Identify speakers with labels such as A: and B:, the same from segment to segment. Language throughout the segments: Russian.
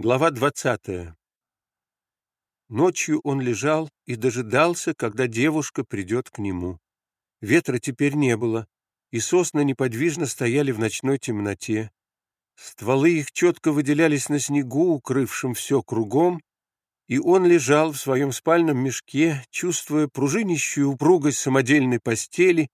A: Глава двадцатая. Ночью он лежал и дожидался, когда девушка придет к нему. Ветра теперь не было, и сосны неподвижно стояли в ночной темноте. Стволы их четко выделялись на снегу, укрывшем все кругом, и он лежал в своем спальном мешке, чувствуя пружинищую упругость самодельной постели,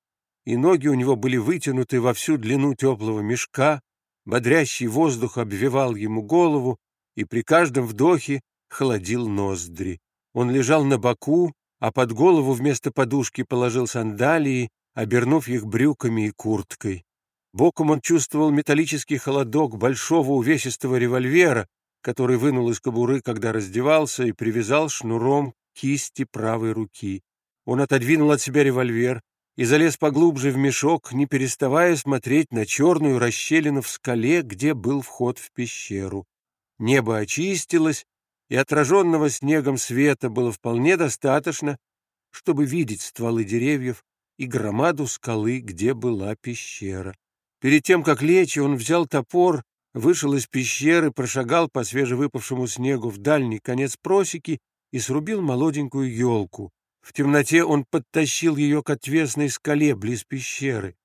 A: и ноги у него были вытянуты во всю длину теплого мешка, бодрящий воздух обвивал ему голову, и при каждом вдохе холодил ноздри. Он лежал на боку, а под голову вместо подушки положил сандалии, обернув их брюками и курткой. Боком он чувствовал металлический холодок большого увесистого револьвера, который вынул из кобуры, когда раздевался, и привязал шнуром кисти правой руки. Он отодвинул от себя револьвер и залез поглубже в мешок, не переставая смотреть на черную расщелину в скале, где был вход в пещеру. Небо очистилось, и отраженного снегом света было вполне достаточно, чтобы видеть стволы деревьев и громаду скалы, где была пещера. Перед тем, как лечь, он взял топор, вышел из пещеры, прошагал по свежевыпавшему снегу в дальний конец просеки и срубил молоденькую елку. В темноте он подтащил ее к отвесной скале близ пещеры.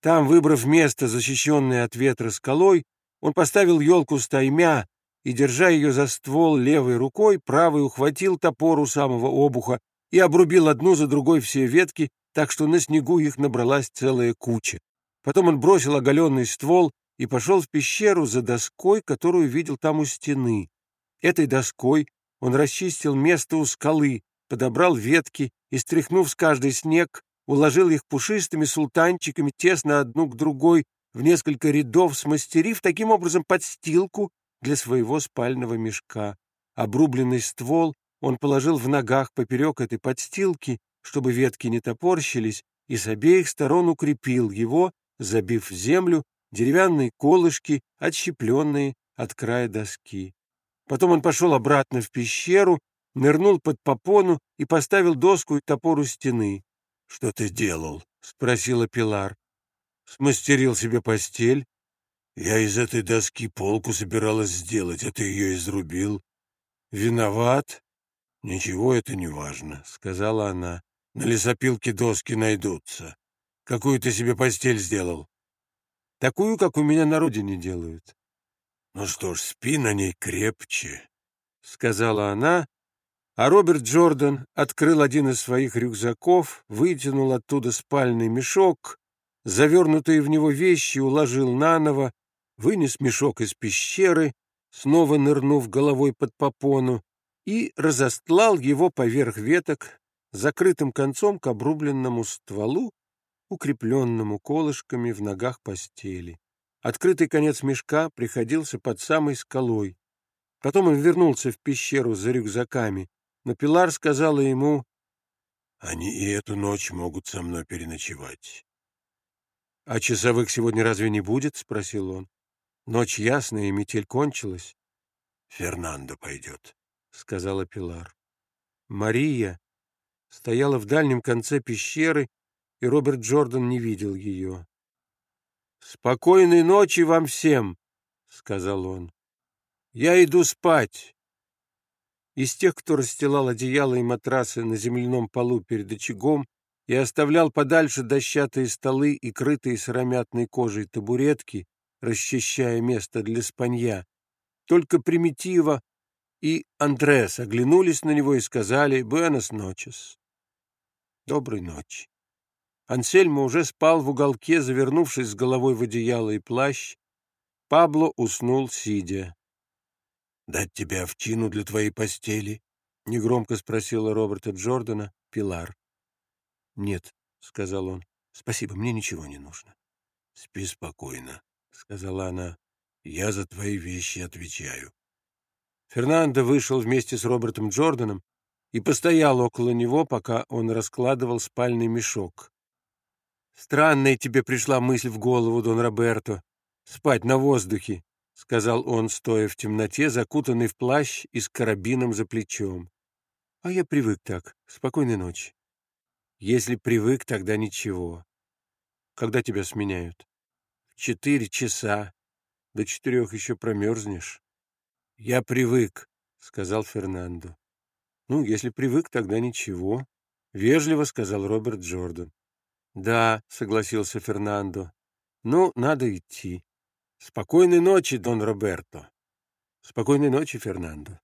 A: Там, выбрав место, защищенное от ветра скалой, он поставил елку стаймя, и, держа ее за ствол левой рукой, правой ухватил топор у самого обуха и обрубил одну за другой все ветки, так что на снегу их набралась целая куча. Потом он бросил оголенный ствол и пошел в пещеру за доской, которую видел там у стены. Этой доской он расчистил место у скалы, подобрал ветки и, стряхнув с каждой снег, уложил их пушистыми султанчиками тесно одну к другой в несколько рядов, смастерив таким образом подстилку для своего спального мешка. Обрубленный ствол он положил в ногах поперек этой подстилки, чтобы ветки не топорщились, и с обеих сторон укрепил его, забив в землю деревянные колышки, отщепленные от края доски. Потом он пошел обратно в пещеру, нырнул под попону и поставил доску и топор у стены. — Что ты делал? — спросила Пилар. — Смастерил себе постель, я из этой доски полку собиралась сделать, а ты ее изрубил. Виноват? Ничего, это не важно, — сказала она. На лесопилке доски найдутся. Какую ты себе постель сделал? Такую, как у меня на родине делают. Ну что ж, спи на ней крепче, — сказала она, а Роберт Джордан открыл один из своих рюкзаков, вытянул оттуда спальный мешок, завернутые в него вещи уложил наново вынес мешок из пещеры, снова нырнув головой под попону, и разостлал его поверх веток, закрытым концом к обрубленному стволу, укрепленному колышками в ногах постели. Открытый конец мешка приходился под самой скалой. Потом он вернулся в пещеру за рюкзаками, но Пилар сказала ему, «Они и эту ночь могут со мной переночевать». «А часовых сегодня разве не будет?» — спросил он. Ночь ясная, и метель кончилась. — Фернандо пойдет, — сказала Пилар. Мария стояла в дальнем конце пещеры, и Роберт Джордан не видел ее. — Спокойной ночи вам всем, — сказал он. — Я иду спать. Из тех, кто расстилал одеяла и матрасы на земляном полу перед очагом и оставлял подальше дощатые столы и крытые сыромятной кожей табуретки, расчищая место для спанья. Только Примитива и Андрес оглянулись на него и сказали «Буэнос ночес». «Доброй ночи». Ансельмо уже спал в уголке, завернувшись с головой в одеяло и плащ. Пабло уснул, сидя. «Дать тебе овчину для твоей постели?» — негромко спросила Роберта Джордана Пилар. «Нет», — сказал он, — «спасибо, мне ничего не нужно». «Спи спокойно», — сказала она. — Я за твои вещи отвечаю. Фернандо вышел вместе с Робертом Джорданом и постоял около него, пока он раскладывал спальный мешок. «Странная тебе пришла мысль в голову, Дон Роберто, спать на воздухе», — сказал он, стоя в темноте, закутанный в плащ и с карабином за плечом. «А я привык так. Спокойной ночи». «Если привык, тогда ничего. Когда тебя сменяют?» Четыре часа. До четырех еще промерзнешь. «Я привык», — сказал Фернандо. «Ну, если привык, тогда ничего», — вежливо сказал Роберт Джордан. «Да», — согласился Фернандо. «Ну, надо идти. Спокойной ночи, Дон Роберто». «Спокойной ночи, Фернандо».